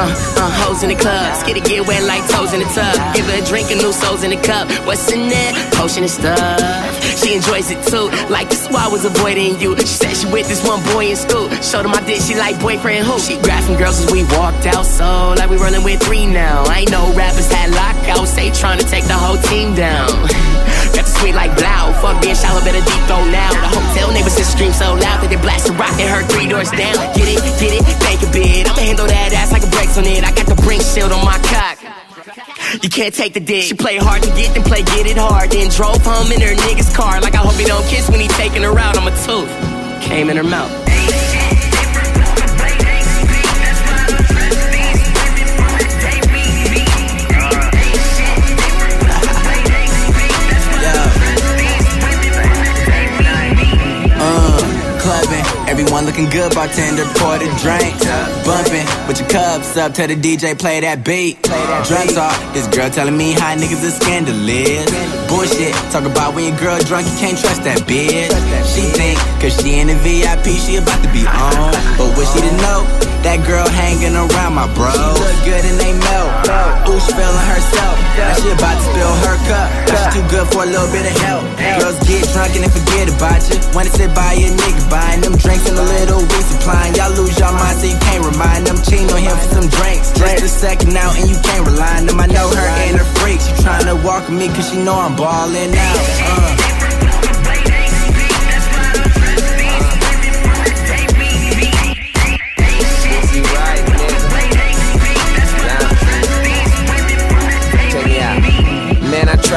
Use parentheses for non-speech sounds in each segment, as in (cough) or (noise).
Uh, uh, hoes in the club. Skid it, get wet like toes in the tub. Give her a drink and new souls in the cup. What's in there? Potion and stuff. She enjoys it too. Like this why I was avoiding you. She said she with this one boy in school. Showed her my dick, she like boyfriend who? She grabbed some girls as we walked out. So like we running with three now. I ain't no rappers had lockouts. They trying to take the whole team down. (laughs) Got the sweet like blow. Fuck being shallow, better deep throw now. The hotel neighbors just scream so loud and her three doors down. Get it, get it, thank a bit. I'ma handle that ass like a brakes on it. I got the brink shield on my cock. You can't take the dick. She play hard to get, then play get it hard. Then drove home in her nigga's car. Like I hope he don't kiss when he taking her out. I'm a tooth. Came in her mouth. Everyone looking good, bartender pour the drink. Bumping with your cups up, tell the DJ play that beat. Drunk talk, this girl telling me how niggas is scandalous. Bullshit, talk about when your girl drunk, you can't trust that bitch. She think, cause she in the VIP, she about to be on. But what she didn't know, that girl hanging around my bro. She look good and they melt. Ooh, she feeling herself. Now she about to spill her cup. But she too good for a little bit of help. Girls get drunk and then forget about you. Wanna sit by your nigga, can't them. Cheating on him for some drinks. Just a second out and you can't rely on them. I know her and her freak. She tryna walk with me cause she know I'm ballin' out. Uh.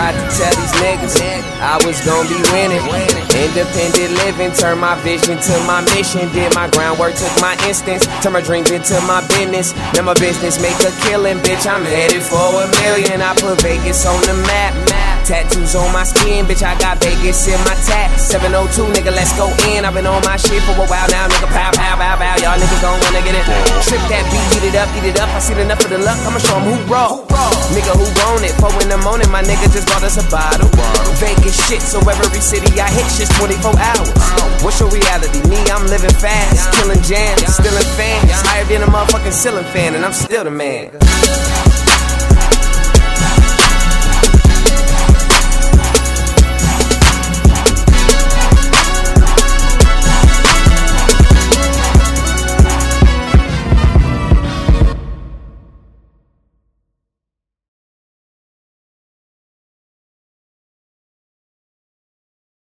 Tried to tell these niggas I was gonna be winning. Independent living, turn my vision to my mission. Did my groundwork, took my instance, turn my dreams into my business. Now my business make a killing, bitch. I'm headed for a million. I put Vegas on the map. Map. Tattoos on my skin, bitch. I got Vegas in my tat. 702, nigga, let's go in. I've been on my shit for a while now, nigga. Pow, pow, don't wanna get it. Trip that beat, heat it up, eat it up. I seen enough of the luck. I'ma show 'em who raw. Nigga, who want it? Four in the morning, my nigga just bought us a bottle. Vegas shit, so every city I hit shit's 24 hours. What's your reality? Me, I'm living fast, killing jams, stealing fans. Higher than a motherfucking ceiling fan, and I'm still the man.